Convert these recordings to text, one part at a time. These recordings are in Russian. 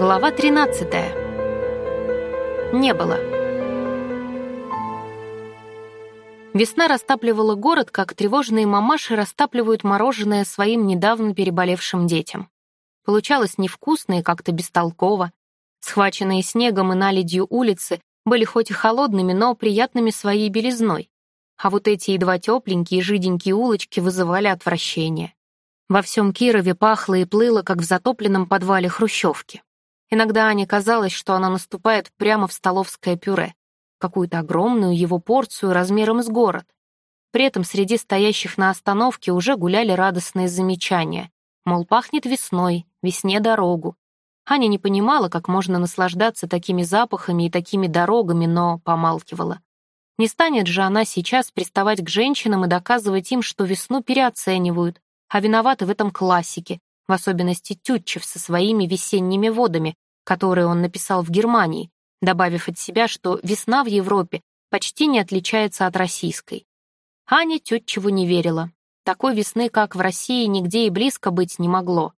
Глава 13. Не было. Весна растапливала город, как тревожные мамаши растапливают мороженое своим недавно переболевшим детям. Получалось невкусно и как-то бестолково. Схваченные снегом и наледью улицы были хоть и холодными, но приятными своей белизной. А вот эти едва тепленькие жиденькие улочки вызывали отвращение. Во всем Кирове пахло и плыло, как в затопленном подвале хрущевки. Иногда Ане казалось, что она наступает прямо в столовское пюре, какую-то огромную его порцию размером с город. При этом среди стоящих на остановке уже гуляли радостные замечания, мол, пахнет весной, весне дорогу. Аня не понимала, как можно наслаждаться такими запахами и такими дорогами, но помалкивала. Не станет же она сейчас приставать к женщинам и доказывать им, что весну переоценивают, а виноваты в этом классики, в особенности Тютчев со своими весенними водами, которые он написал в Германии, добавив от себя, что весна в Европе почти не отличается от российской. Аня Тютчеву не верила. Такой весны, как в России, нигде и близко быть не могло.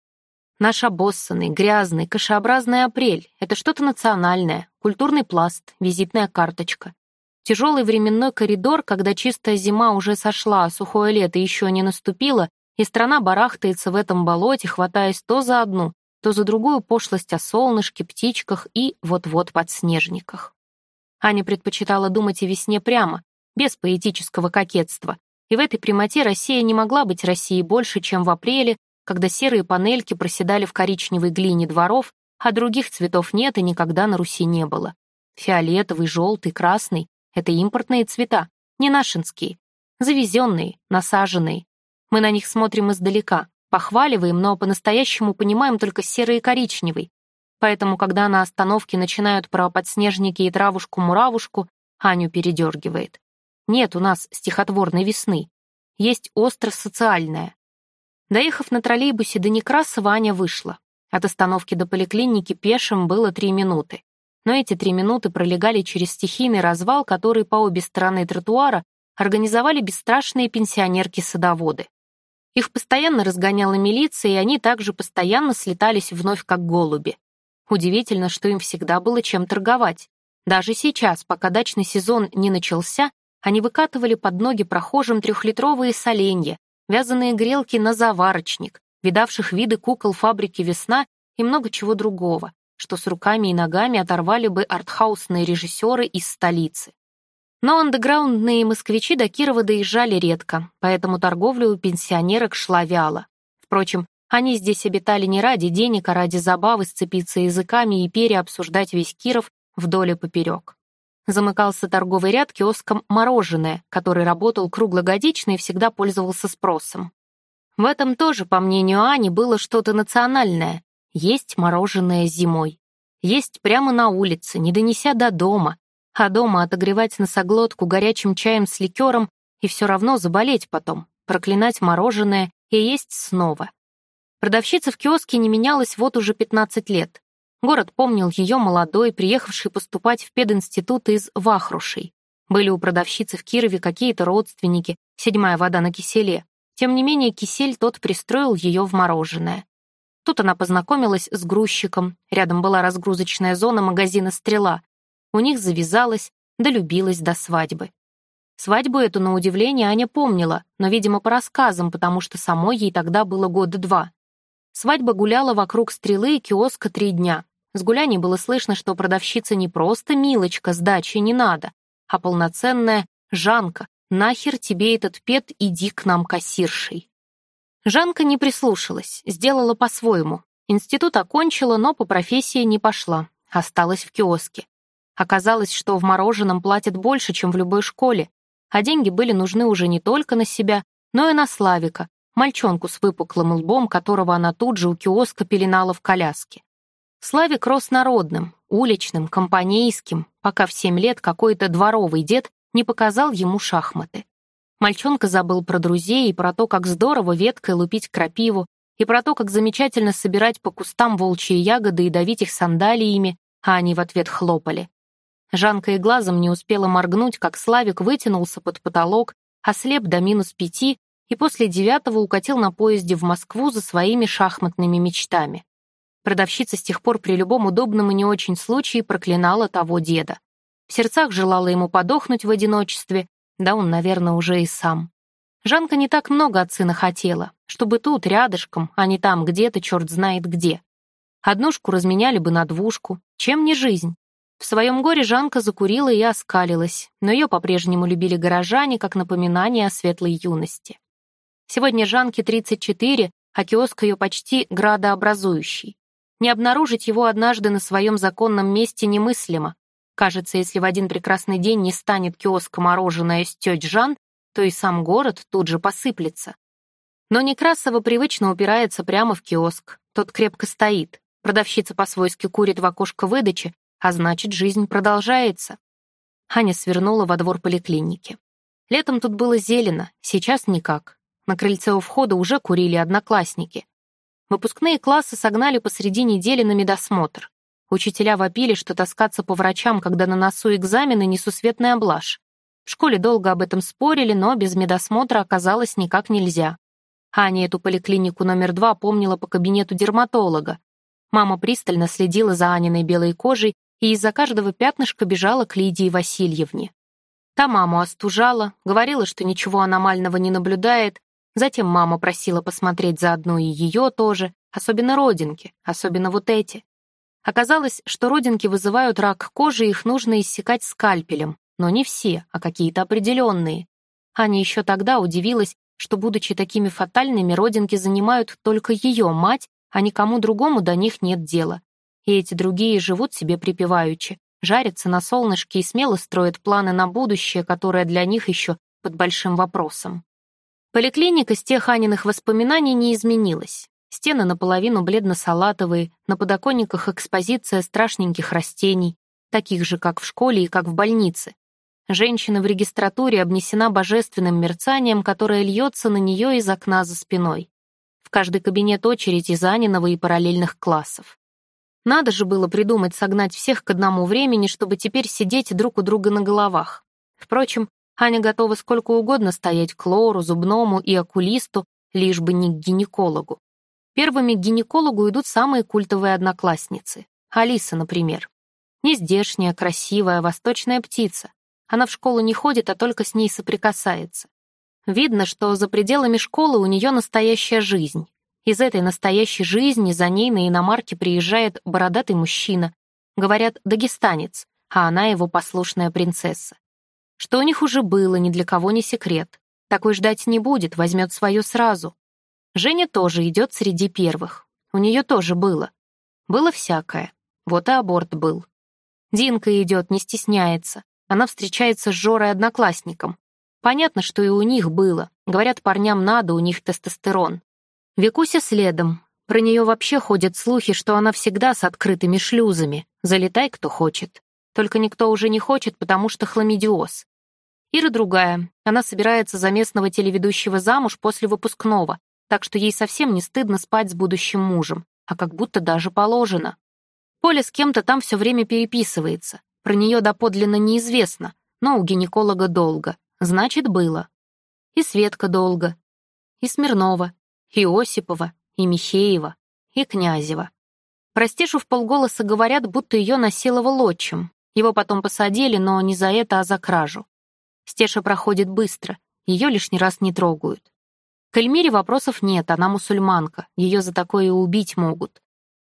Наш обоссанный, грязный, кашеобразный апрель — это что-то национальное, культурный пласт, визитная карточка. Тяжелый временной коридор, когда чистая зима уже сошла, а сухое лето еще не наступило, и страна барахтается в этом болоте, хватаясь то за одну, то за другую пошлость о солнышке, птичках и вот-вот подснежниках. Аня предпочитала думать о весне прямо, без поэтического кокетства, и в этой прямоте Россия не могла быть Россией больше, чем в апреле, когда серые панельки проседали в коричневой глине дворов, а других цветов нет и никогда на Руси не было. Фиолетовый, желтый, красный — это импортные цвета, не нашинские, завезенные, насаженные, мы на них смотрим издалека, похваливаем, но по-настоящему понимаем только серый и коричневый. Поэтому, когда на остановке начинают про подснежники и травушку-муравушку, Аню передергивает. Нет у нас стихотворной весны. Есть остро-социальная. Доехав на троллейбусе до Некрасова, Аня вышла. От остановки до поликлиники пешим было три минуты. Но эти три минуты пролегали через стихийный развал, который по обе стороны тротуара организовали бесстрашные пенсионерки-садоводы. Их постоянно разгоняла милиция, и они также постоянно слетались вновь как голуби. Удивительно, что им всегда было чем торговать. Даже сейчас, пока дачный сезон не начался, они выкатывали под ноги прохожим трехлитровые соленья, вязаные грелки на заварочник, видавших виды кукол фабрики «Весна» и много чего другого, что с руками и ногами оторвали бы артхаусные режиссеры из столицы. Но андеграундные москвичи до Кирова доезжали редко, поэтому торговля у пенсионерок шла вяло. Впрочем, они здесь обитали не ради денег, а ради забавы сцепиться языками и переобсуждать весь Киров вдоль и поперек. Замыкался торговый ряд киоском «Мороженое», который работал круглогодично и всегда пользовался спросом. В этом тоже, по мнению Ани, было что-то национальное. Есть мороженое зимой. Есть прямо на улице, не донеся до дома, а дома отогревать носоглотку горячим чаем с ликером и все равно заболеть потом, проклинать мороженое и есть снова. Продавщица в киоске не менялась вот уже 15 лет. Город помнил ее молодой, приехавший поступать в пединститут из Вахрушей. Были у продавщицы в Кирове какие-то родственники, седьмая вода на киселе. Тем не менее, кисель тот пристроил ее в мороженое. Тут она познакомилась с грузчиком, рядом была разгрузочная зона магазина «Стрела», у них завязалось, долюбилась до свадьбы. Свадьбу эту, на удивление, Аня помнила, но, видимо, по рассказам, потому что самой ей тогда было года два. Свадьба гуляла вокруг стрелы и киоска три дня. С гуляний было слышно, что продавщица не просто милочка, сдачи не надо, а полноценная Жанка. Нахер тебе этот пет, иди к нам кассиршей. Жанка не прислушалась, сделала по-своему. Институт окончила, но по профессии не пошла, осталась в киоске. Оказалось, что в мороженом платят больше, чем в любой школе, а деньги были нужны уже не только на себя, но и на Славика, мальчонку с выпуклым лбом, которого она тут же у киоска пеленала в коляске. Славик рос народным, уличным, компанейским, пока в семь лет какой-то дворовый дед не показал ему шахматы. Мальчонка забыл про друзей и про то, как здорово веткой лупить крапиву, и про то, как замечательно собирать по кустам волчьи ягоды и давить их сандалиями, а они в ответ хлопали. Жанка и глазом не успела моргнуть, как Славик вытянулся под потолок, ослеп до минус пяти и после девятого укатил на поезде в Москву за своими шахматными мечтами. Продавщица с тех пор при любом удобном и не очень случае проклинала того деда. В сердцах желала ему подохнуть в одиночестве, да он, наверное, уже и сам. Жанка не так много от сына хотела, чтобы тут, рядышком, а не там где-то, черт знает где. Однушку разменяли бы на двушку, чем не жизнь. В своем горе Жанка закурила и оскалилась, но ее по-прежнему любили горожане как напоминание о светлой юности. Сегодня Жанке 34, а киоск ее почти градообразующий. Не обнаружить его однажды на своем законном месте немыслимо. Кажется, если в один прекрасный день не станет киоска мороженое с теть Жан, то и сам город тут же посыплется. Но Некрасова привычно упирается прямо в киоск. Тот крепко стоит. Продавщица по-свойски курит в окошко выдачи, а значит, жизнь продолжается. Аня свернула во двор поликлиники. Летом тут было зелено, сейчас никак. На крыльце у входа уже курили одноклассники. Выпускные классы согнали посреди недели на медосмотр. Учителя вопили, что таскаться по врачам, когда на носу экзамены, несусветная блажь. В школе долго об этом спорили, но без медосмотра оказалось никак нельзя. Аня эту поликлинику номер два помнила по кабинету дерматолога. Мама пристально следила за Аниной белой кожей и из-за каждого пятнышка бежала к Лидии Васильевне. Та маму остужала, говорила, что ничего аномального не наблюдает, затем мама просила посмотреть заодно и ее тоже, особенно родинки, особенно вот эти. Оказалось, что родинки вызывают рак кожи, их нужно иссекать скальпелем, но не все, а какие-то определенные. Аня еще тогда удивилась, что, будучи такими фатальными, родинки занимают только ее мать, а никому другому до них нет дела и эти другие живут себе припеваючи, жарятся на солнышке и смело строят планы на будущее, которое для них еще под большим вопросом. Поликлиника с тех Аниных воспоминаний не изменилась. Стены наполовину бледно-салатовые, на подоконниках экспозиция страшненьких растений, таких же, как в школе и как в больнице. Женщина в регистратуре обнесена божественным мерцанием, которое льется на нее из окна за спиной. В каждый кабинет очередь из Аниного и параллельных классов. Надо же было придумать согнать всех к одному времени, чтобы теперь сидеть друг у друга на головах. Впрочем, Аня готова сколько угодно стоять к лору, зубному и окулисту, лишь бы не к гинекологу. Первыми к гинекологу идут самые культовые одноклассницы. Алиса, например. Нездешняя, красивая, восточная птица. Она в школу не ходит, а только с ней соприкасается. Видно, что за пределами школы у нее настоящая жизнь. Из этой настоящей жизни за ней на иномарке приезжает бородатый мужчина. Говорят, дагестанец, а она его послушная принцесса. Что у них уже было, ни для кого не секрет. Такой ждать не будет, возьмет свое сразу. Женя тоже идет среди первых. У нее тоже было. Было всякое. Вот и аборт был. Динка идет, не стесняется. Она встречается с Жорой-одноклассником. Понятно, что и у них было. Говорят, парням надо, у них тестостерон. Викуся следом. Про нее вообще ходят слухи, что она всегда с открытыми шлюзами. Залетай, кто хочет. Только никто уже не хочет, потому что хламидиоз. Ира другая. Она собирается за местного телеведущего замуж после выпускного, так что ей совсем не стыдно спать с будущим мужем, а как будто даже положено. Поля с кем-то там все время переписывается. Про нее доподлинно неизвестно, но у гинеколога долго. Значит, было. И Светка долго. И Смирнова и Осипова, и Михеева, и Князева. Про Стешу в полголоса говорят, будто ее насиловал отчим. Его потом посадили, но не за это, а за кражу. Стеша проходит быстро, ее лишний раз не трогают. К Эльмире вопросов нет, она мусульманка, ее за такое убить могут.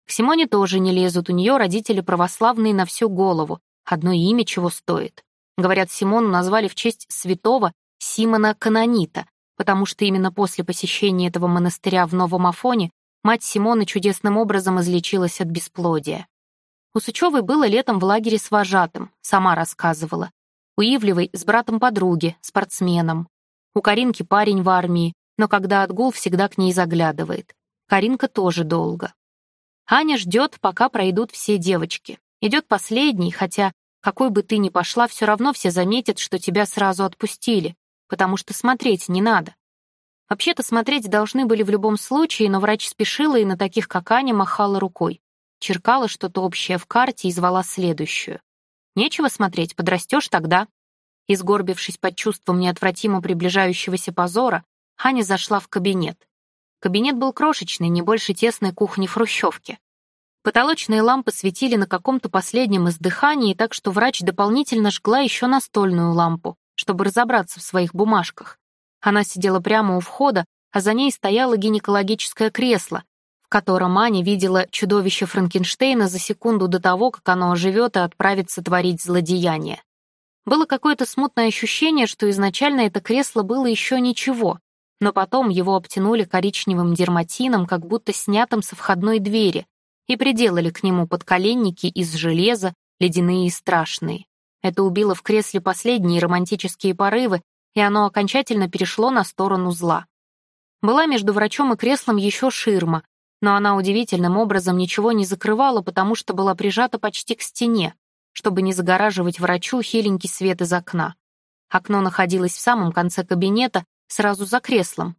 К Симоне тоже не лезут, у нее родители православные на всю голову, одно имя чего стоит. Говорят, Симону назвали в честь святого Симона Канонита, потому что именно после посещения этого монастыря в Новом Афоне мать Симоны чудесным образом излечилась от бесплодия. У Сычевой было летом в лагере с вожатым, сама рассказывала. У Ивлевой с братом подруги, спортсменом. У Каринки парень в армии, но когда отгул, всегда к ней заглядывает. Каринка тоже долго. Аня ждет, пока пройдут все девочки. Идет последний, хотя, какой бы ты ни пошла, все равно все заметят, что тебя сразу отпустили потому что смотреть не надо. Вообще-то смотреть должны были в любом случае, но врач спешила и на таких, как Аня, махала рукой. Черкала что-то общее в карте и звала следующую. Нечего смотреть, подрастешь тогда. Изгорбившись под чувством неотвратимо приближающегося позора, Аня зашла в кабинет. Кабинет был крошечный, не больше тесной кухни в хрущевке. Потолочные лампы светили на каком-то последнем издыхании, так что врач дополнительно жгла еще настольную лампу, чтобы разобраться в своих бумажках. Она сидела прямо у входа, а за ней стояло гинекологическое кресло, в котором Аня видела чудовище Франкенштейна за секунду до того, как оно оживет и отправится творить злодеяние. Было какое-то смутное ощущение, что изначально это кресло было еще ничего, но потом его обтянули коричневым дерматином, как будто снятым со входной двери, и приделали к нему подколенники из железа, ледяные и страшные. Это убило в кресле последние романтические порывы, и оно окончательно перешло на сторону зла. Была между врачом и креслом еще ширма, но она удивительным образом ничего не закрывала, потому что была прижата почти к стене, чтобы не загораживать врачу хиленький свет из окна. Окно находилось в самом конце кабинета, сразу за креслом,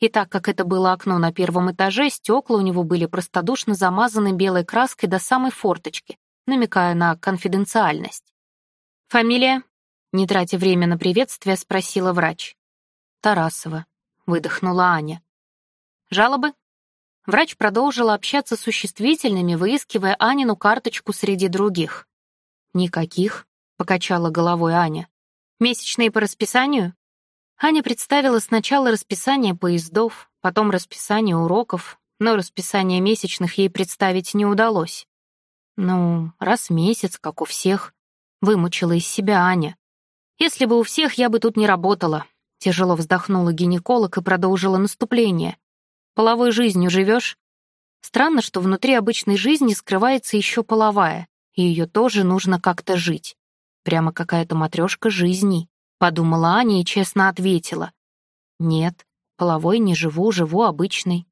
и так как это было окно на первом этаже, стекла у него были простодушно замазаны белой краской до самой форточки, намекая на конфиденциальность. «Фамилия?» — не тратя время на приветствие, спросила врач. «Тарасова», — выдохнула Аня. «Жалобы?» Врач продолжила общаться с существительными, выискивая Анину карточку среди других. «Никаких», — покачала головой Аня. «Месячные по расписанию?» Аня представила сначала расписание поездов, потом расписание уроков, но расписание месячных ей представить не удалось. «Ну, раз в месяц, как у всех», — вымучила из себя Аня. «Если бы у всех, я бы тут не работала», — тяжело вздохнула гинеколог и продолжила наступление. «Половой жизнью живешь?» Странно, что внутри обычной жизни скрывается еще половая, и ее тоже нужно как-то жить. Прямо какая-то матрешка жизни. Подумала Аня и честно ответила. «Нет, половой не живу, живу обычный».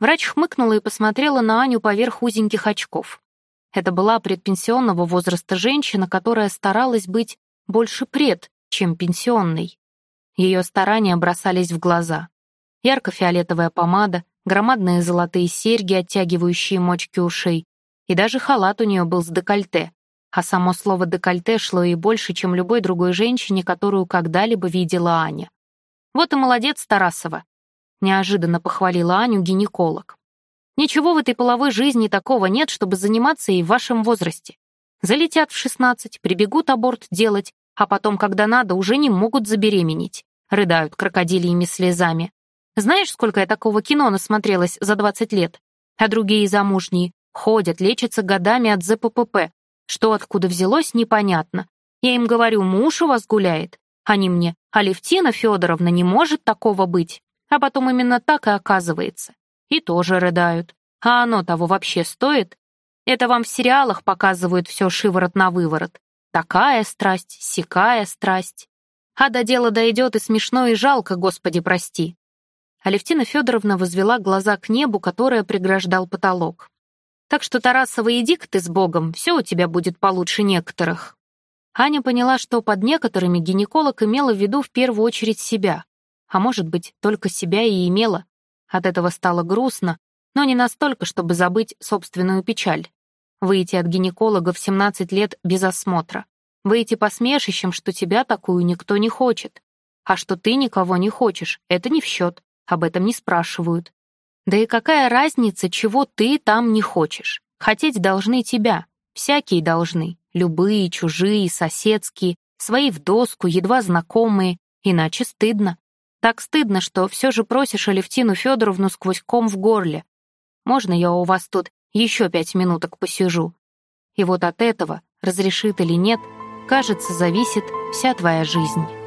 Врач хмыкнула и посмотрела на Аню поверх узеньких очков. Это была предпенсионного возраста женщина, которая старалась быть больше пред, чем пенсионной. Ее старания бросались в глаза. Ярко-фиолетовая помада, громадные золотые серьги, оттягивающие мочки ушей, и даже халат у нее был с декольте, а само слово «декольте» шло ей больше, чем любой другой женщине, которую когда-либо видела Аня. «Вот и молодец, Тарасова», — неожиданно похвалила Аню гинеколог. «Ничего в этой половой жизни такого нет, чтобы заниматься и в вашем возрасте. Залетят в 16, прибегут аборт делать, а потом, когда надо, уже не могут забеременеть», — рыдают крокодилиями слезами. «Знаешь, сколько я такого кино насмотрелась за 20 лет? А другие замужние ходят, лечатся годами от ЗППП, что откуда взялось, непонятно. Я им говорю, муж у вас гуляет. Они мне, Алевтина Федоровна, не может такого быть. А потом именно так и оказывается. И тоже рыдают. А оно того вообще стоит? Это вам в сериалах показывают все шиворот на выворот. Такая страсть, сякая страсть. А до дела дойдет и смешно, и жалко, господи, прости. Алевтина Федоровна возвела глаза к небу, которое преграждал потолок. Так что, Тарасова, иди-ка ты с Богом, все у тебя будет получше некоторых». Аня поняла, что под некоторыми гинеколог имела в виду в первую очередь себя. А может быть, только себя и имела. От этого стало грустно, но не настолько, чтобы забыть собственную печаль. Выйти от гинеколога в 17 лет без осмотра. Выйти посмешищем, что тебя такую никто не хочет. А что ты никого не хочешь, это не в счет, об этом не спрашивают. Да и какая разница, чего ты там не хочешь? Хотеть должны тебя. Всякие должны. Любые, чужие, соседские, свои в доску, едва знакомые. Иначе стыдно. Так стыдно, что все же просишь Алевтину Федоровну сквозь ком в горле. Можно я у вас тут еще пять минуток посижу? И вот от этого, разрешит или нет, кажется, зависит вся твоя жизнь.